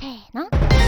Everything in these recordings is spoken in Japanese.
せーの。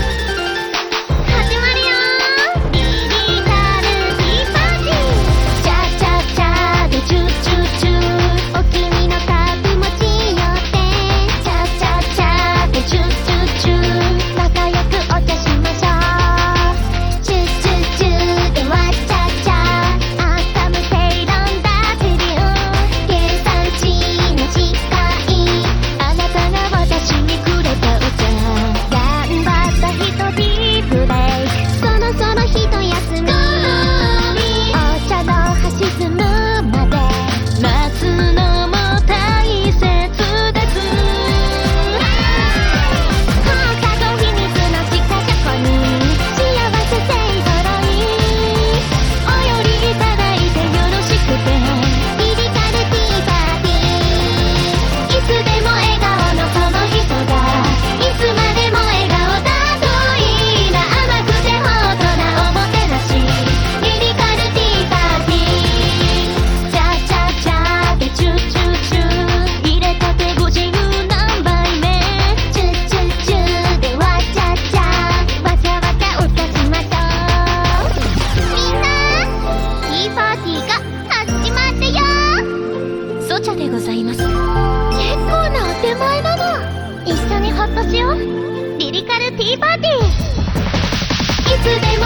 茶でございます。結構なお手前な。の一緒にホッとしよう。リリカルティーパーティー。いつでも